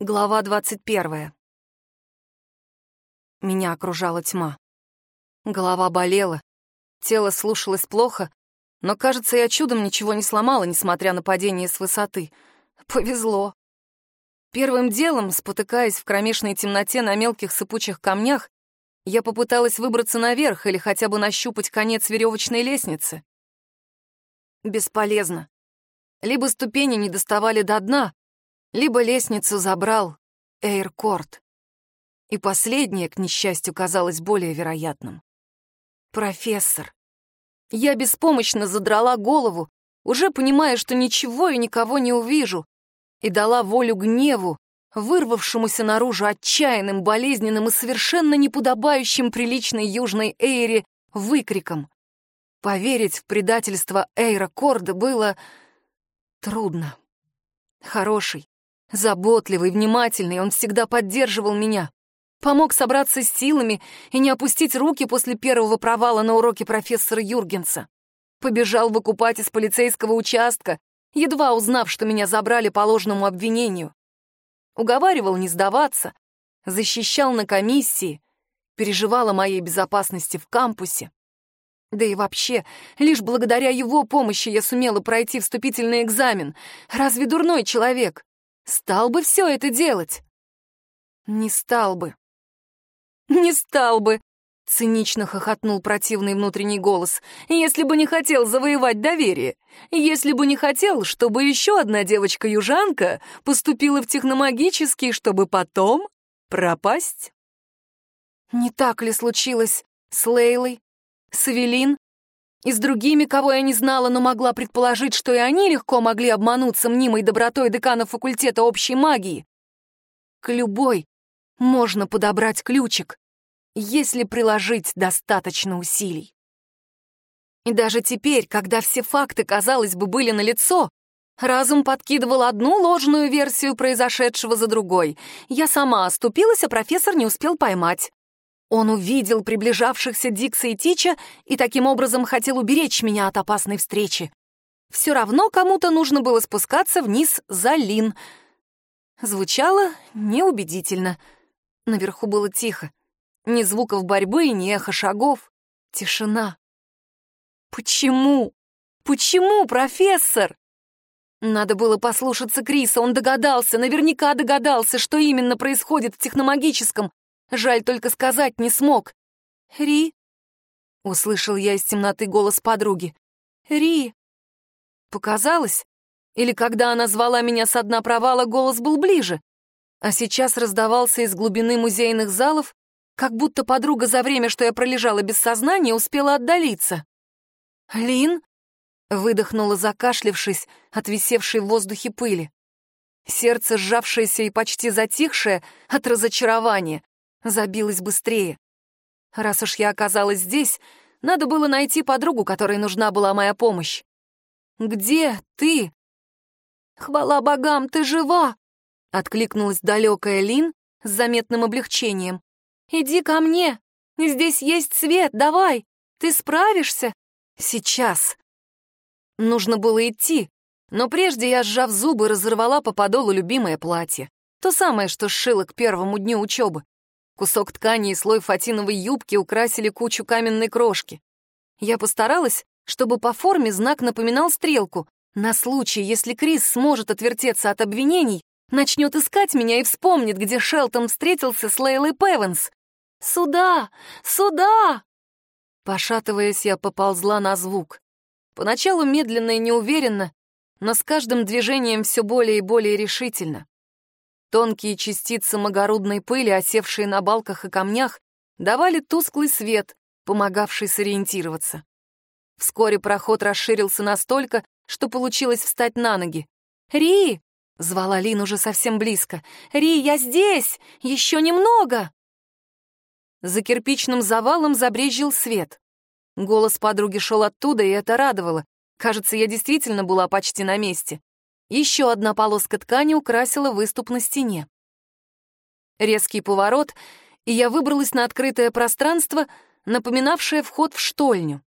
Глава двадцать первая. Меня окружала тьма. Голова болела, тело слушалось плохо, но, кажется, я чудом ничего не сломала, несмотря на падение с высоты. Повезло. Первым делом, спотыкаясь в кромешной темноте на мелких сыпучих камнях, я попыталась выбраться наверх или хотя бы нащупать конец веревочной лестницы. Бесполезно. Либо ступени не доставали до дна, либо лестницу забрал Эйркорт. И последнее, к несчастью, казалось более вероятным. Профессор. Я беспомощно задрала голову, уже понимая, что ничего и никого не увижу, и дала волю гневу, вырвавшемуся наружу отчаянным, болезненным и совершенно неподобающим приличной южной Эйре выкриком. Поверить в предательство Эйра Корда было трудно. Хороший, Заботливый, внимательный, он всегда поддерживал меня. Помог собраться с силами и не опустить руки после первого провала на уроке профессора Юргенса. Побежал выкупать из полицейского участка, едва узнав, что меня забрали по ложному обвинению. Уговаривал не сдаваться, защищал на комиссии, переживал о моей безопасности в кампусе. Да и вообще, лишь благодаря его помощи я сумела пройти вступительный экзамен. Разве дурной человек? Стал бы все это делать? Не стал бы. Не стал бы, цинично хохотнул противный внутренний голос, если бы не хотел завоевать доверие, если бы не хотел, чтобы еще одна девочка-южанка поступила в техномагический, чтобы потом пропасть. Не так ли случилось с Лейлой, с Эвелин и с другими, кого я не знала, но могла предположить, что и они легко могли обмануться мнимой добротой декана факультета общей магии. К любой можно подобрать ключик, если приложить достаточно усилий. И даже теперь, когда все факты, казалось бы, были налицо, разум подкидывал одну ложную версию произошедшего за другой. Я сама оступилась, а профессор не успел поймать. Он увидел приближавшихся Дикса и Тича и таким образом хотел уберечь меня от опасной встречи. Все равно кому-то нужно было спускаться вниз за Лин. Звучало неубедительно. Наверху было тихо. Ни звуков борьбы, ни эхо шагов. Тишина. Почему? Почему, профессор? Надо было послушаться Криса, он догадался, наверняка догадался, что именно происходит в техномагическом, Жаль, только сказать не смог. «Ри?» — услышал я из темноты голос подруги. «Ри!» Показалось? Или когда она звала меня с дна провала, голос был ближе? А сейчас раздавался из глубины музейных залов, как будто подруга за время, что я пролежала без сознания, успела отдалиться. «Лин?» — выдохнула, закашлившись от висевшей в воздухе пыли. Сердце, сжавшееся и почти затихшее от разочарования, забилась быстрее. Раз уж я оказалась здесь, надо было найти подругу, которой нужна была моя помощь. «Где ты?» «Хвала богам, ты жива!» — откликнулась далекая Лин с заметным облегчением. «Иди ко мне! Здесь есть свет, давай! Ты справишься?» «Сейчас!» Нужно было идти, но прежде я, сжав зубы, разорвала по подолу любимое платье. То самое, что сшила к первому дню учебы. Кусок ткани и слой фатиновой юбки украсили кучу каменной крошки. Я постаралась, чтобы по форме знак напоминал стрелку, на случай, если Крис сможет отвертеться от обвинений, начнет искать меня и вспомнит, где Шелтон встретился с Лейлой Певенс. «Сюда! Сюда!» Пошатываясь, я поползла на звук. Поначалу медленно и неуверенно, но с каждым движением все более и более решительно. Тонкие частицы магорудной пыли, осевшие на балках и камнях, давали тусклый свет, помогавший сориентироваться. Вскоре проход расширился настолько, что получилось встать на ноги. «Ри!» — звала Лин уже совсем близко. «Ри, я здесь! Еще немного!» За кирпичным завалом забрезжил свет. Голос подруги шел оттуда, и это радовало. Кажется, я действительно была почти на месте. Еще одна полоска ткани украсила выступ на стене. Резкий поворот, и я выбралась на открытое пространство, напоминавшее вход в штольню.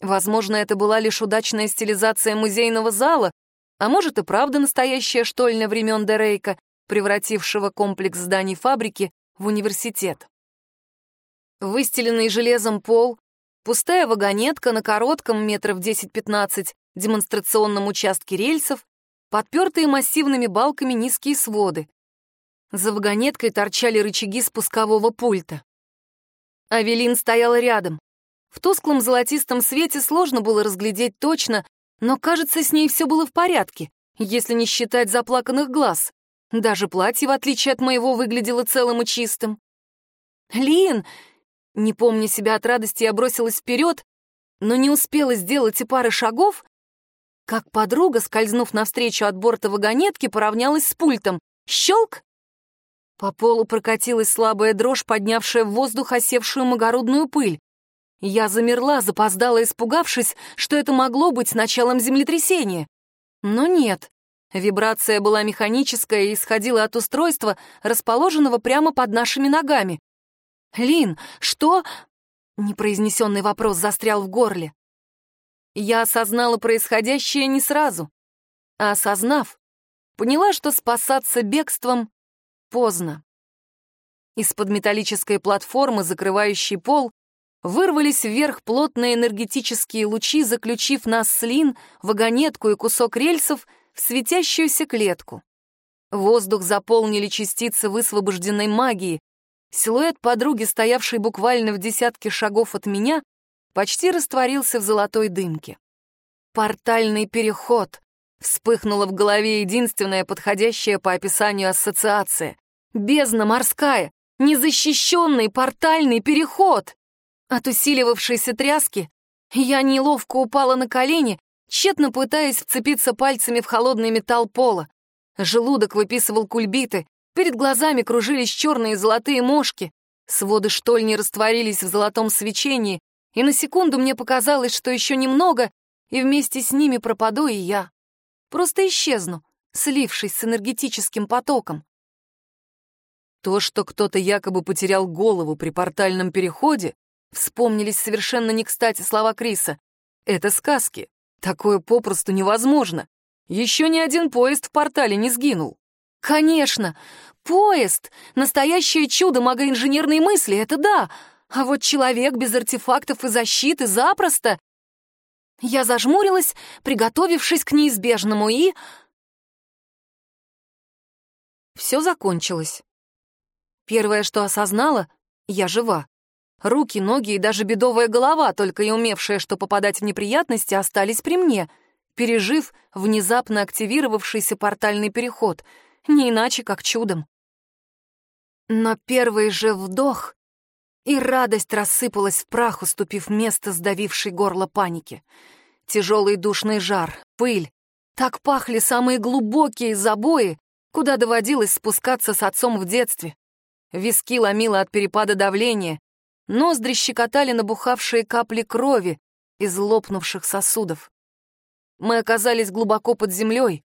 Возможно, это была лишь удачная стилизация музейного зала, а может и правда настоящая штольня времен Дерейка, превратившего комплекс зданий фабрики в университет. Выстеленный железом пол, пустая вагонетка на коротком метров 10-15 демонстрационном участке рельсов, подпертые массивными балками низкие своды. За вагонеткой торчали рычаги спускового пульта. Авелин стояла рядом. В тусклом золотистом свете сложно было разглядеть точно, но, кажется, с ней все было в порядке, если не считать заплаканных глаз. Даже платье, в отличие от моего, выглядело целым и чистым. «Лин!» Не помня себя от радости, я бросилась вперед, но не успела сделать и пары шагов, как подруга, скользнув навстречу от борта вагонетки, поравнялась с пультом. Щелк! По полу прокатилась слабая дрожь, поднявшая в воздух осевшую магородную пыль. Я замерла, запоздала, испугавшись, что это могло быть началом землетрясения. Но нет. Вибрация была механическая и исходила от устройства, расположенного прямо под нашими ногами. «Лин, что?» Непроизнесенный вопрос застрял в горле. Я осознала происходящее не сразу, а осознав, поняла, что спасаться бегством поздно. Из-под металлической платформы, закрывающей пол, вырвались вверх плотные энергетические лучи, заключив нас с Лин, вагонетку и кусок рельсов в светящуюся клетку. Воздух заполнили частицы высвобожденной магии. Силуэт подруги, стоявшей буквально в десятке шагов от меня, почти растворился в золотой дымке. «Портальный переход!» — вспыхнула в голове единственная подходящая по описанию ассоциация. «Бездна морская! Незащищенный портальный переход!» От усиливавшейся тряски я неловко упала на колени, тщетно пытаясь вцепиться пальцами в холодный металл пола. Желудок выписывал кульбиты, перед глазами кружились черные и золотые мошки, своды штольни растворились в золотом свечении, и на секунду мне показалось, что еще немного, и вместе с ними пропаду и я. Просто исчезну, слившись с энергетическим потоком. То, что кто-то якобы потерял голову при портальном переходе, вспомнились совершенно не кстати слова Криса. Это сказки. Такое попросту невозможно. Еще ни один поезд в портале не сгинул. Конечно, поезд — настоящее чудо магоинженерной мысли, это да, а вот человек без артефактов и защиты запросто. Я зажмурилась, приготовившись к неизбежному, и... Все закончилось. Первое, что осознала — я жива. Руки, ноги и даже бедовая голова, только и умевшая, что попадать в неприятности, остались при мне, пережив внезапно активировавшийся портальный переход, не иначе как чудом. Но первый же вдох и радость рассыпалась в прах, уступив место сдавившей горло паники. Тяжелый душный жар, пыль. Так пахли самые глубокие забои, куда доводилось спускаться с отцом в детстве. Виски ломило от перепада давления, ноздри щекотали набухавшие капли крови из лопнувших сосудов. Мы оказались глубоко под землей,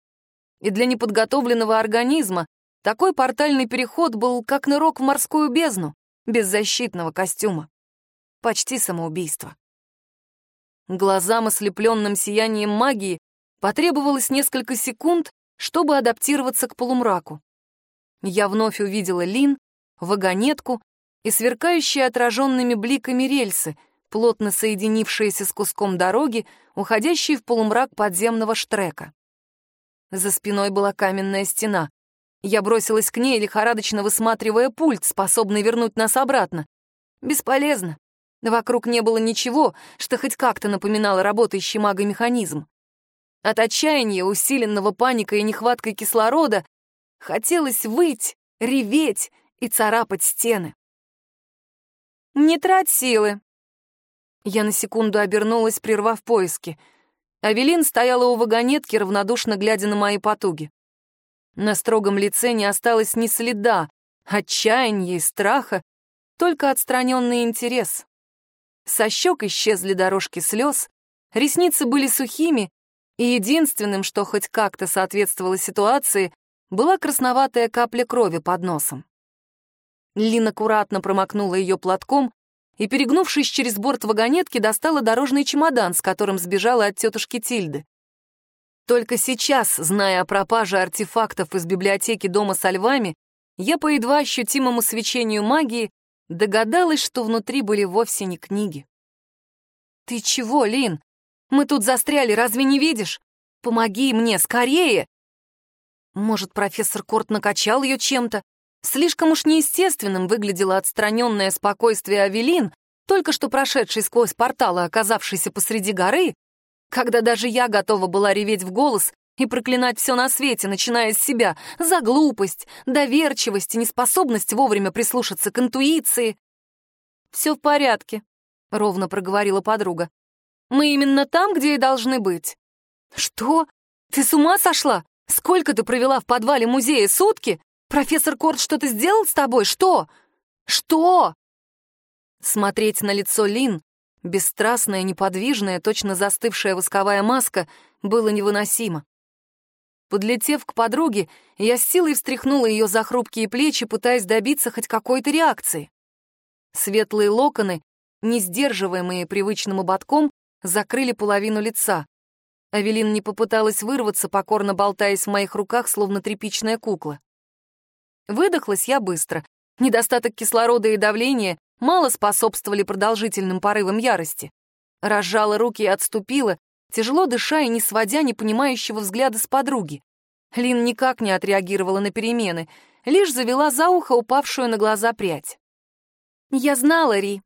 и для неподготовленного организма такой портальный переход был как нырок в морскую бездну без защитного костюма. Почти самоубийство. Глазам, ослепленным сиянием магии, потребовалось несколько секунд, чтобы адаптироваться к полумраку. Я вновь увидела Лин, вагонетку и сверкающие отраженными бликами рельсы, плотно соединившиеся с куском дороги, уходящей в полумрак подземного штрека. За спиной была каменная стена. Я бросилась к ней, лихорадочно высматривая пульт, способный вернуть нас обратно. Бесполезно. Вокруг не было ничего, что хоть как-то напоминало работающий магомеханизм. От отчаяния, усиленного паникой и нехваткой кислорода, хотелось выть, реветь и царапать стены. «Не трать силы!» Я на секунду обернулась, прервав поиски. Авелин стояла у вагонетки, равнодушно глядя на мои потуги. На строгом лице не осталось ни следа, отчаяния и страха, только отстраненный интерес. Со щек исчезли дорожки слез, ресницы были сухими, и единственным, что хоть как-то соответствовало ситуации, была красноватая капля крови под носом. Лин аккуратно промокнула ее платком и, перегнувшись через борт вагонетки, достала дорожный чемодан, с которым сбежала от тетушки Тильды. Только сейчас, зная о пропаже артефактов из библиотеки дома со львами, я по едва ощутимому свечению магии догадалась, что внутри были вовсе не книги. «Ты чего, Лин? Мы тут застряли, разве не видишь? Помоги мне, скорее!» Может, профессор Корт накачал ее чем-то? Слишком уж неестественным выглядело отстраненное спокойствие Авелин, только что прошедший сквозь портал и оказавшийся посреди горы, когда даже я готова была реветь в голос и проклинать все на свете, начиная с себя, за глупость, доверчивость и неспособность вовремя прислушаться к интуиции. «Все в порядке», — ровно проговорила подруга. «Мы именно там, где и должны быть». «Что? Ты с ума сошла? Сколько ты провела в подвале музея? Сутки? Профессор Корт что-то сделал с тобой? Что? Что?» Смотреть на лицо Лин, бесстрастная, неподвижная, точно застывшая восковая маска, было невыносимо. Подлетев к подруге, я с силой встряхнула ее за хрупкие плечи, пытаясь добиться хоть какой-то реакции. Светлые локоны, не сдерживаемые привычным ободком, закрыли половину лица. Авелин не попыталась вырваться, покорно болтаясь в моих руках, словно тряпичная кукла. Выдохлась я быстро. Недостаток кислорода и давления мало способствовали продолжительным порывам ярости. Разжала руки и отступила, тяжело дыша и не сводя непонимающего взгляда с подруги. Лин никак не отреагировала на перемены, лишь завела за ухо упавшую на глаза прядь. «Я знала, Ри!»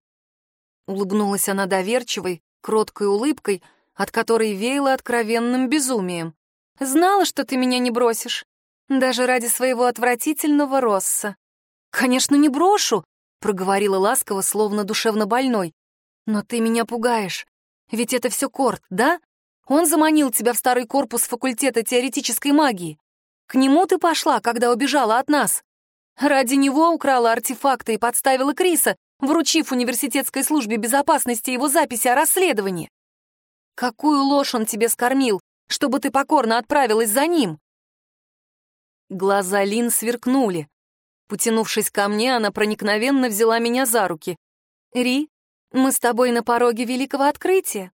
Улыбнулась она доверчивой, кроткой улыбкой, от которой веяло откровенным безумием. «Знала, что ты меня не бросишь. Даже ради своего отвратительного Росса». «Конечно, не брошу», — проговорила ласково, словно душевно больной. «Но ты меня пугаешь. Ведь это все Корт, да? Он заманил тебя в старый корпус факультета теоретической магии. К нему ты пошла, когда убежала от нас. Ради него украла артефакты и подставила Криса, вручив университетской службе безопасности его записи о расследовании. Какую ложь он тебе скормил, чтобы ты покорно отправилась за ним?» Глаза Лин сверкнули. Потянувшись ко мне, она проникновенно взяла меня за руки. «Ри, мы с тобой на пороге великого открытия».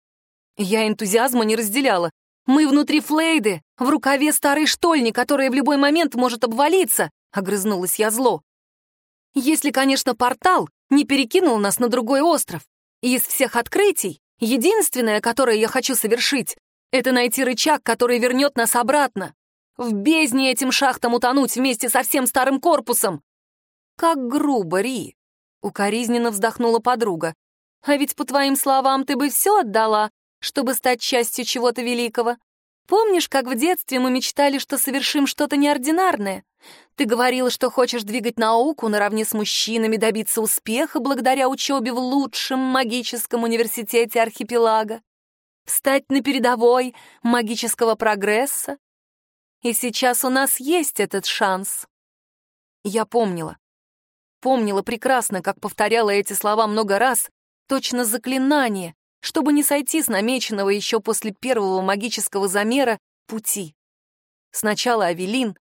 Я энтузиазма не разделяла. «Мы внутри Флейды, в рукаве старой штольни, которая в любой момент может обвалиться», — огрызнулась я зло. «Если, конечно, портал не перекинул нас на другой остров. И из всех открытий Единственное, которое я хочу совершить, это найти рычаг, который вернет нас обратно. В бездне этим шахтам утонуть вместе со всем старым корпусом. Как грубо, Ри. Укоризненно вздохнула подруга. А ведь, по твоим словам, ты бы все отдала, чтобы стать частью чего-то великого. Помнишь, как в детстве мы мечтали, что совершим что-то неординарное? Ты говорила, что хочешь двигать науку наравне с мужчинами, добиться успеха благодаря учебе в лучшем магическом университете архипелага, встать на передовой магического прогресса. И сейчас у нас есть этот шанс. Я помнила. Помнила прекрасно, как повторяла эти слова много раз, точно заклинание, чтобы не сойти с намеченного еще после первого магического замера пути. Сначала Авелин,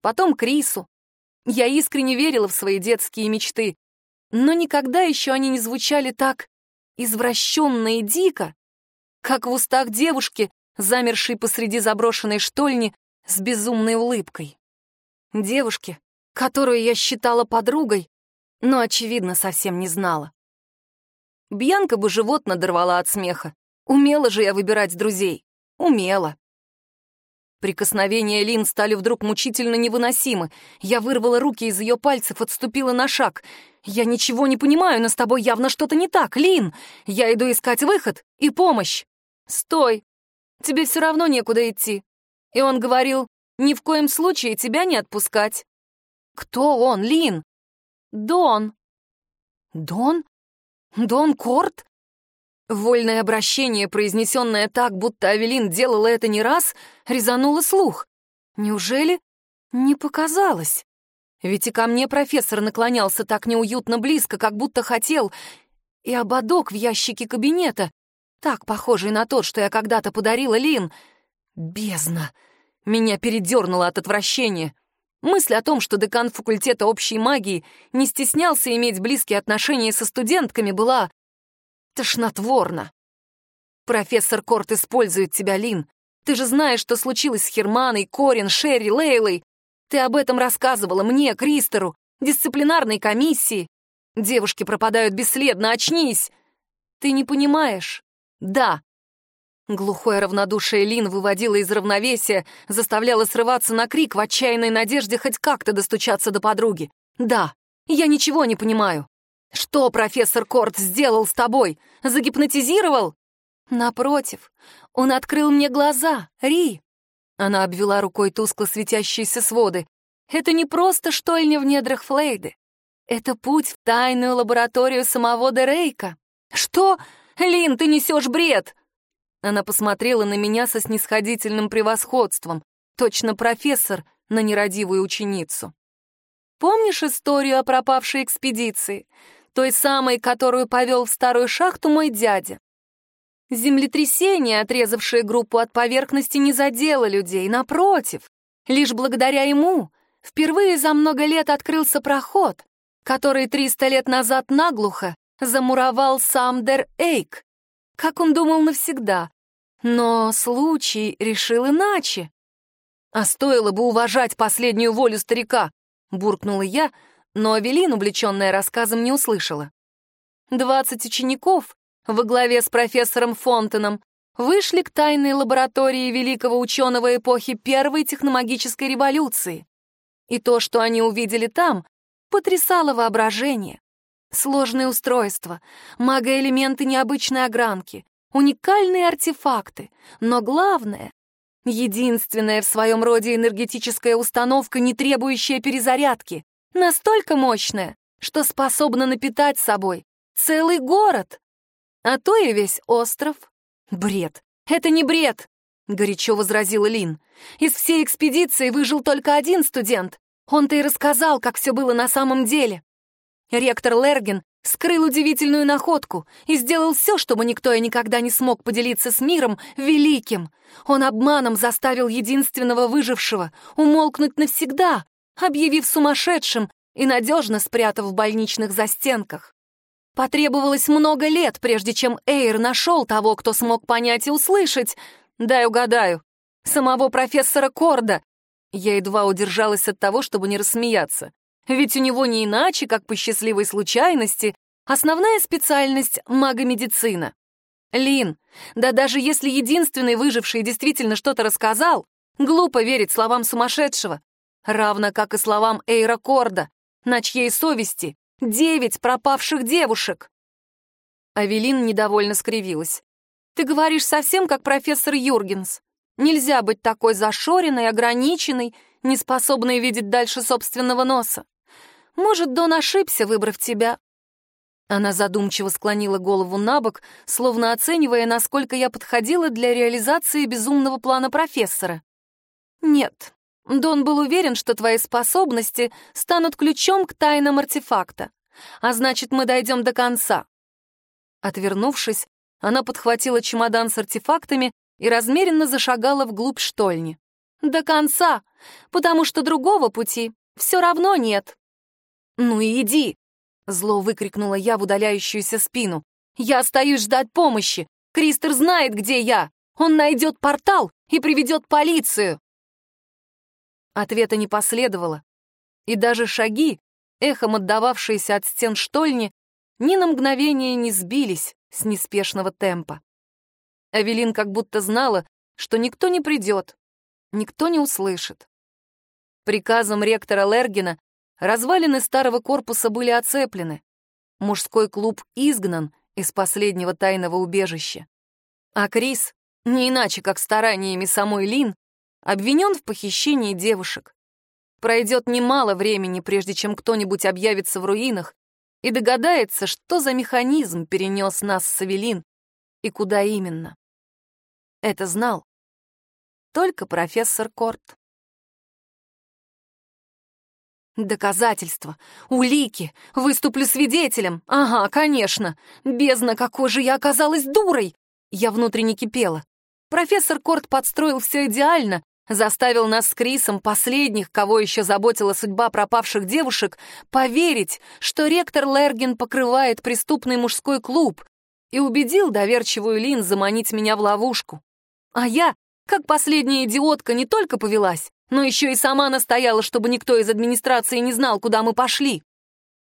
потом Крису. Я искренне верила в свои детские мечты, но никогда еще они не звучали так извращенно и дико, как в устах девушки, замершей посреди заброшенной штольни с безумной улыбкой. Девушки, которую я считала подругой, но, очевидно, совсем не знала. Бьянка бы живот надорвала от смеха. Умела же я выбирать друзей. Умела. Прикосновения Лин стали вдруг мучительно невыносимы. Я вырвала руки из ее пальцев, отступила на шаг. «Я ничего не понимаю, но с тобой явно что-то не так, Лин! Я иду искать выход и помощь!» «Стой! Тебе все равно некуда идти!» И он говорил, «Ни в коем случае тебя не отпускать!» «Кто он, Лин?» «Дон!» «Дон? Дон Корт? Вольное обращение, произнесенное так, будто Авелин делала это не раз, резануло слух. Неужели не показалось? Ведь и ко мне профессор наклонялся так неуютно близко, как будто хотел, и ободок в ящике кабинета, так похожий на тот, что я когда-то подарила Лин. Бездна! Меня передернуло от отвращения. Мысль о том, что декан факультета общей магии не стеснялся иметь близкие отношения со студентками, была тошнотворна. Профессор Корт использует тебя, Лин. Ты же знаешь, что случилось с Херманой, Корин, Шерри, Лейлой. Ты об этом рассказывала мне, Кристеру, дисциплинарной комиссии. Девушки пропадают бесследно, очнись. Ты не понимаешь? Да. Глухое равнодушие Лин выводило из равновесия, заставляло срываться на крик в отчаянной надежде хоть как-то достучаться до подруги. Да, я ничего не понимаю. Что профессор Корт сделал с тобой? Загипнотизировал? Напротив, он открыл мне глаза, Ри. Она обвела рукой тускло светящиеся своды. Это не просто штольня в недрах Флейды. Это путь в тайную лабораторию самого Дерейка. Что? Лин, ты несешь бред! Она посмотрела на меня со снисходительным превосходством. Точно профессор на нерадивую ученицу. Помнишь историю о пропавшей экспедиции? Той самой, которую повел в старую шахту мой дядя. Землетрясение, отрезавшее группу от поверхности, не задело людей, напротив. Лишь благодаря ему впервые за много лет открылся проход, который 300 лет назад наглухо замуровал сам Дер Эйк. Как он думал навсегда. Но случай решил иначе. А стоило бы уважать последнюю волю старика, буркнула я, но Авелин, увлеченная рассказом, не услышала. Двадцать учеников во главе с профессором Фонтеном вышли к тайной лаборатории великого ученого эпохи Первой техномагической революции. И то, что они увидели там, потрясало воображение. Сложные устройства, магоэлементы необычной огранки, уникальные артефакты, но главное — единственная в своем роде энергетическая установка, не требующая перезарядки, настолько мощная, что способна напитать собой целый город а то и весь остров. Бред. Это не бред, горячо возразила Лин. Из всей экспедиции выжил только один студент. Он-то и рассказал, как все было на самом деле. Ректор Лерген скрыл удивительную находку и сделал все, чтобы никто и никогда не смог поделиться с миром великим. Он обманом заставил единственного выжившего умолкнуть навсегда, объявив сумасшедшим и надежно спрятав в больничных застенках. Потребовалось много лет, прежде чем Эйр нашел того, кто смог понять и услышать. Дай угадаю. Самого профессора Корда. Я едва удержалась от того, чтобы не рассмеяться. Ведь у него не иначе, как по счастливой случайности, основная специальность — магомедицина. Лин, да даже если единственный выживший действительно что-то рассказал, глупо верить словам сумасшедшего, равно как и словам Эйра Корда, на чьей совести Девять пропавших девушек!» Авелин недовольно скривилась. «Ты говоришь совсем как профессор Юргенс. Нельзя быть такой зашоренной, ограниченной, неспособной видеть дальше собственного носа. Может, Дон ошибся, выбрав тебя?» Она задумчиво склонила голову на бок, словно оценивая, насколько я подходила для реализации безумного плана профессора. «Нет, Дон был уверен, что твои способности станут ключом к тайнам артефакта. А значит, мы дойдем до конца. Отвернувшись, она подхватила чемодан с артефактами и размеренно зашагала вглубь штольни. До конца, потому что другого пути все равно нет. «Ну и иди!» — зло выкрикнула я в удаляющуюся спину. «Я остаюсь ждать помощи! Кристер знает, где я! Он найдет портал и приведет полицию!» Ответа не последовало, и даже шаги, эхом отдававшиеся от стен штольни, ни на мгновение не сбились с неспешного темпа. Авелин как будто знала, что никто не придет, никто не услышит. Приказом ректора Лергина развалины старого корпуса были оцеплены. Мужской клуб изгнан из последнего тайного убежища. А Крис, не иначе как стараниями самой Лин, обвинен в похищении девушек. Пройдет немало времени, прежде чем кто-нибудь объявится в руинах и догадается, что за механизм перенес нас с Авелин и куда именно. Это знал только профессор Корт. Доказательства, улики, выступлю свидетелем. Ага, конечно. Бездна, какой же я оказалась дурой! Я внутренне кипела. Профессор Корт подстроил все идеально, заставил нас с Крисом, последних, кого еще заботила судьба пропавших девушек, поверить, что ректор Лерген покрывает преступный мужской клуб, и убедил доверчивую Лин заманить меня в ловушку. А я, Как последняя идиотка не только повелась, но еще и сама настояла, чтобы никто из администрации не знал, куда мы пошли.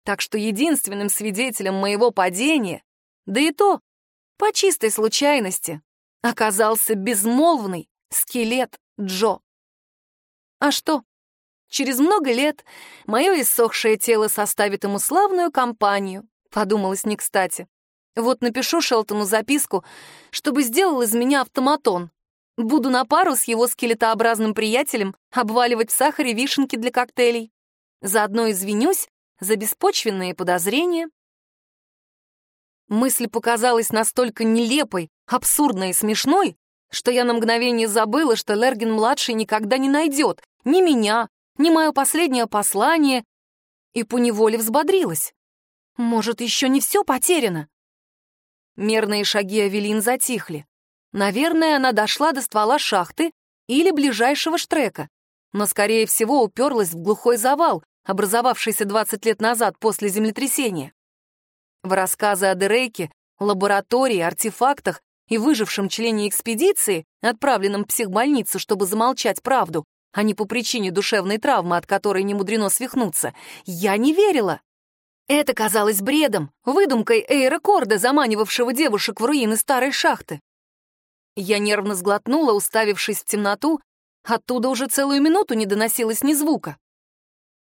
Так что единственным свидетелем моего падения, да и то по чистой случайности, оказался безмолвный скелет Джо. А что? Через много лет мое иссохшее тело составит ему славную компанию, подумалось не кстати. Вот напишу Шелтону записку, чтобы сделал из меня автоматон. Буду на пару с его скелетообразным приятелем обваливать в сахаре вишенки для коктейлей. Заодно извинюсь за беспочвенные подозрения. Мысль показалась настолько нелепой, абсурдной и смешной, что я на мгновение забыла, что Лерген-младший никогда не найдет ни меня, ни мое последнее послание, и поневоле взбодрилась. Может, еще не все потеряно? Мерные шаги Авелин затихли. Наверное, она дошла до ствола шахты или ближайшего штрека, но, скорее всего, уперлась в глухой завал, образовавшийся 20 лет назад после землетрясения. В рассказы о Дерейке, лаборатории, артефактах и выжившем члене экспедиции, отправленном в психбольницу, чтобы замолчать правду, а не по причине душевной травмы, от которой не мудрено свихнуться, я не верила. Это казалось бредом, выдумкой Эйра Корда, заманивавшего девушек в руины старой шахты. Я нервно сглотнула, уставившись в темноту, оттуда уже целую минуту не доносилось ни звука.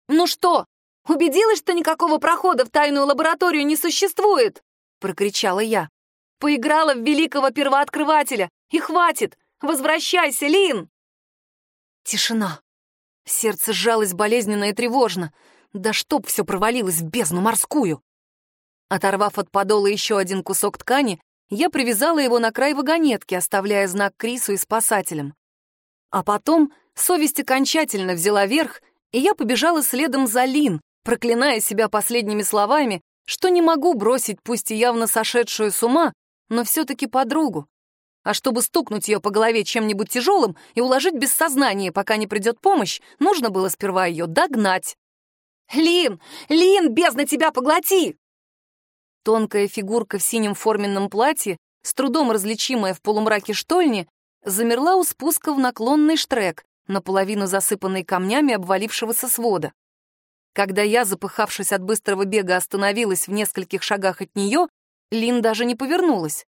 «Ну что, убедилась, что никакого прохода в тайную лабораторию не существует?» — прокричала я. «Поиграла в великого первооткрывателя, и хватит! Возвращайся, Лин!» Тишина. Сердце сжалось болезненно и тревожно. Да чтоб все провалилось в бездну морскую! Оторвав от подола еще один кусок ткани, я привязала его на край вагонетки, оставляя знак Крису и спасателям. А потом совесть окончательно взяла верх, и я побежала следом за Лин, проклиная себя последними словами, что не могу бросить пусть и явно сошедшую с ума, но все-таки подругу. А чтобы стукнуть ее по голове чем-нибудь тяжелым и уложить без сознания, пока не придет помощь, нужно было сперва ее догнать. «Лин! Лин, бездна тебя поглоти!» Тонкая фигурка в синем форменном платье, с трудом различимая в полумраке штольни, замерла у спуска в наклонный штрек, наполовину засыпанный камнями обвалившегося свода. Когда я, запыхавшись от быстрого бега, остановилась в нескольких шагах от нее, Лин даже не повернулась.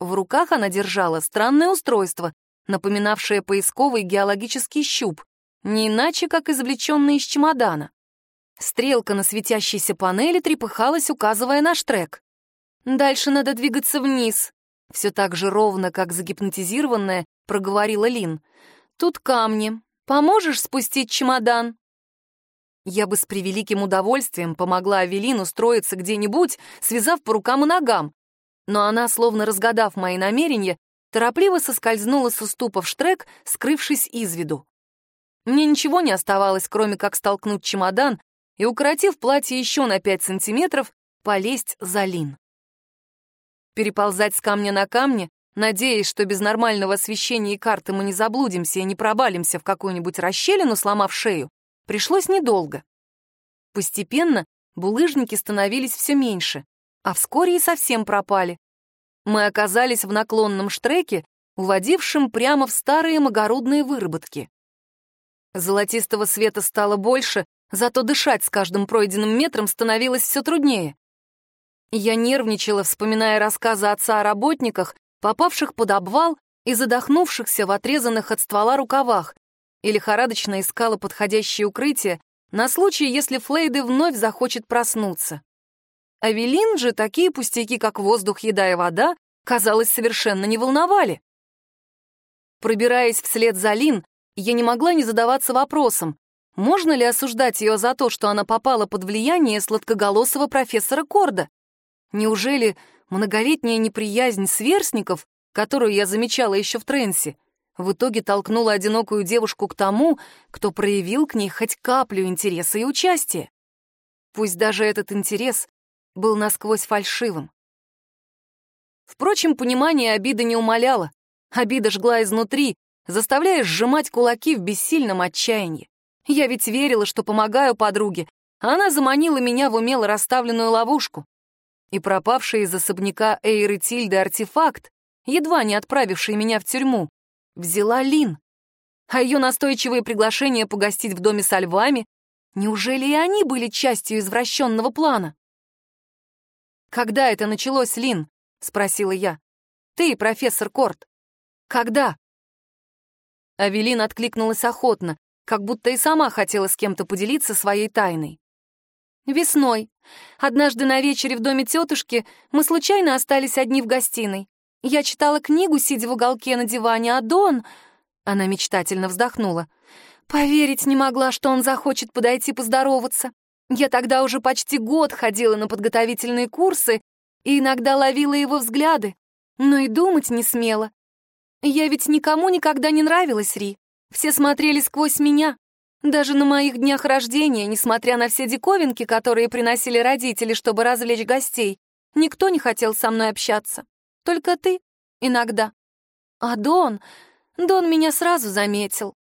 В руках она держала странное устройство, напоминавшее поисковый геологический щуп, не иначе, как извлеченный из чемодана. Стрелка на светящейся панели трепыхалась, указывая на штрек. «Дальше надо двигаться вниз», — все так же ровно, как загипнотизированная, проговорила Лин. «Тут камни. Поможешь спустить чемодан?» Я бы с превеликим удовольствием помогла Авелин устроиться где-нибудь, связав по рукам и ногам. Но она, словно разгадав мои намерения, торопливо соскользнула с уступа в штрек, скрывшись из виду. Мне ничего не оставалось, кроме как столкнуть чемодан и, укоротив платье еще на пять сантиметров, полезть за Лин. Переползать с камня на камне, надеясь, что без нормального освещения и карты мы не заблудимся и не пробалимся в какую-нибудь расщелину, сломав шею, пришлось недолго. Постепенно булыжники становились все меньше, а вскоре и совсем пропали. Мы оказались в наклонном штреке, уводившем прямо в старые магородные выработки. Золотистого света стало больше, зато дышать с каждым пройденным метром становилось все труднее. Я нервничала, вспоминая рассказы отца о работниках, попавших под обвал и задохнувшихся в отрезанных от ствола рукавах, и лихорадочно искала подходящее укрытие на случай, если Флейды вновь захочет проснуться. Авелин же такие пустяки, как воздух, еда и вода, казалось, совершенно не волновали. Пробираясь вслед за Лин, я не могла не задаваться вопросом, можно ли осуждать ее за то, что она попала под влияние сладкоголосого профессора Корда? Неужели многолетняя неприязнь сверстников, которую я замечала еще в Тренсе, в итоге толкнула одинокую девушку к тому, кто проявил к ней хоть каплю интереса и участия? Пусть даже этот интерес был насквозь фальшивым. Впрочем, понимание обиды не умоляло. Обида жгла изнутри, заставляя сжимать кулаки в бессильном отчаянии. Я ведь верила, что помогаю подруге, она заманила меня в умело расставленную ловушку. И пропавший из особняка Эйры Тильды артефакт, едва не отправивший меня в тюрьму, взяла Лин. А ее настойчивые приглашения погостить в доме со львами, неужели и они были частью извращенного плана? «Когда это началось, Лин?» — спросила я. «Ты, профессор Корт. Когда?» Авелин откликнулась охотно, как будто и сама хотела с кем-то поделиться своей тайной. «Весной. Однажды на вечере в доме тетушки мы случайно остались одни в гостиной. Я читала книгу, сидя в уголке на диване, а Дон...» Она мечтательно вздохнула. «Поверить не могла, что он захочет подойти поздороваться. Я тогда уже почти год ходила на подготовительные курсы и иногда ловила его взгляды, но и думать не смела. Я ведь никому никогда не нравилась, Ри. Все смотрели сквозь меня. Даже на моих днях рождения, несмотря на все диковинки, которые приносили родители, чтобы развлечь гостей, никто не хотел со мной общаться. Только ты иногда. А Дон... Дон меня сразу заметил.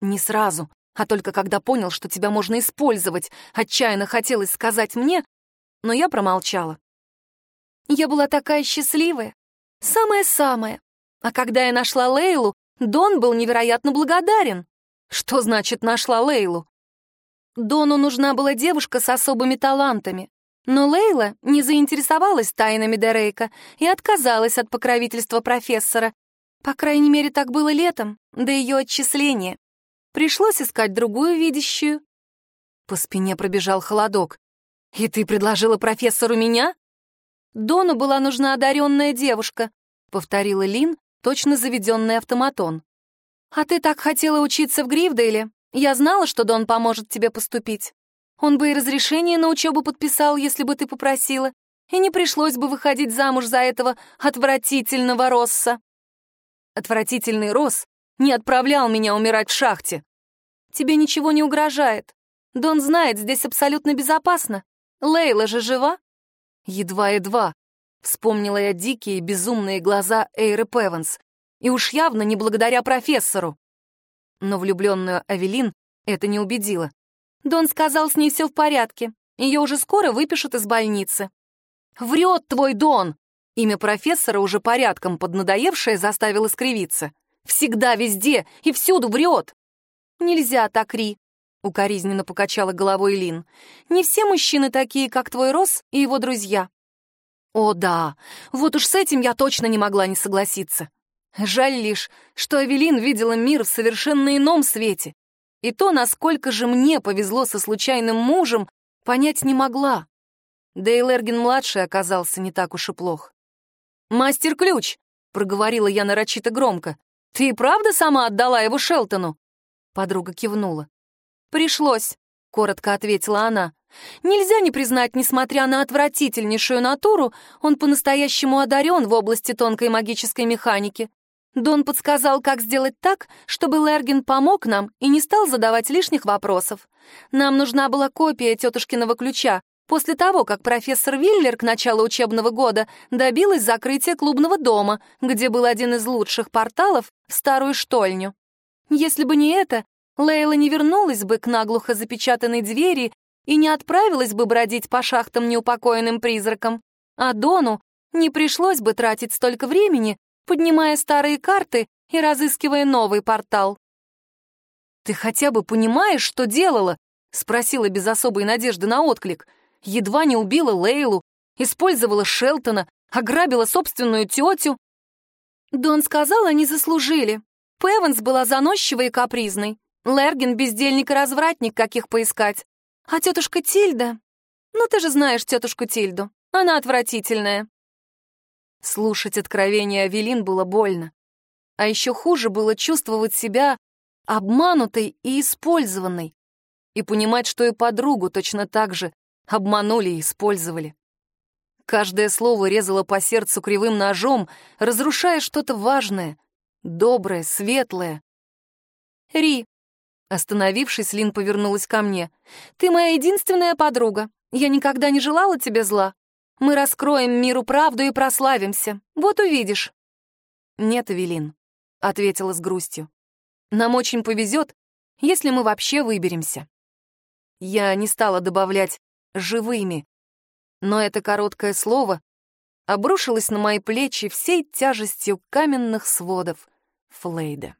Не сразу, а только когда понял, что тебя можно использовать, отчаянно хотелось сказать мне, но я промолчала. Я была такая счастливая, самая-самая. А когда я нашла Лейлу, Дон был невероятно благодарен. Что значит «нашла Лейлу»? Дону нужна была девушка с особыми талантами. Но Лейла не заинтересовалась тайнами Дерейка и отказалась от покровительства профессора. По крайней мере, так было летом, до ее отчисления. Пришлось искать другую видящую. По спине пробежал холодок. «И ты предложила профессору меня?» «Дону была нужна одаренная девушка», — повторила Лин, точно заведенный автоматон. «А ты так хотела учиться в Грифдейле? Я знала, что Дон поможет тебе поступить. Он бы и разрешение на учебу подписал, если бы ты попросила, и не пришлось бы выходить замуж за этого отвратительного Росса». «Отвратительный Росс не отправлял меня умирать в шахте. Тебе ничего не угрожает. Дон знает, здесь абсолютно безопасно. Лейла же жива?» Едва-едва. Вспомнила я дикие, безумные глаза Эйры Певанс. И уж явно не благодаря профессору. Но влюбленную Авелин это не убедило. Дон сказал, с ней все в порядке. Ее уже скоро выпишут из больницы. «Врет твой Дон!» Имя профессора, уже порядком поднадоевшее, заставило скривиться. Всегда, везде и всюду врет. Нельзя так, Ри, укоризненно покачала головой Лин. Не все мужчины такие, как твой Рос и его друзья. О, да, вот уж с этим я точно не могла не согласиться. Жаль лишь, что Авелин видела мир в совершенно ином свете. И то, насколько же мне повезло со случайным мужем, понять не могла. Да и Лерген-младший оказался не так уж и плох. «Мастер-ключ!» — проговорила я нарочито громко. «Ты и правда сама отдала его Шелтону?» Подруга кивнула. «Пришлось», — коротко ответила она. «Нельзя не признать, несмотря на отвратительнейшую натуру, он по-настоящему одарен в области тонкой магической механики. Дон подсказал, как сделать так, чтобы Лерген помог нам и не стал задавать лишних вопросов. Нам нужна была копия тетушкиного ключа, После того, как профессор Виллер к началу учебного года добилась закрытия клубного дома, где был один из лучших порталов в старую штольню. Если бы не это, Лейла не вернулась бы к наглухо запечатанной двери и не отправилась бы бродить по шахтам неупокоенным призраком, а Дону не пришлось бы тратить столько времени, поднимая старые карты и разыскивая новый портал. «Ты хотя бы понимаешь, что делала?» — спросила без особой надежды на отклик — едва не убила Лейлу, использовала Шелтона, ограбила собственную тетю. Дон сказал, они заслужили. Певанс была заносчивой и капризной. Лерген — бездельник и развратник, каких поискать. А тетушка Тильда... Ну, ты же знаешь тетушку Тильду. Она отвратительная. Слушать откровения Авелин было больно. А еще хуже было чувствовать себя обманутой и использованной. И понимать, что и подругу точно так же Обманули и использовали. Каждое слово резало по сердцу кривым ножом, разрушая что-то важное, доброе, светлое. «Ри», остановившись, Лин повернулась ко мне, «ты моя единственная подруга. Я никогда не желала тебе зла. Мы раскроем миру правду и прославимся. Вот увидишь». «Нет, Эвелин», — ответила с грустью. «Нам очень повезет, если мы вообще выберемся». Я не стала добавлять живыми. Но это короткое слово обрушилось на мои плечи всей тяжестью каменных сводов, Флейда.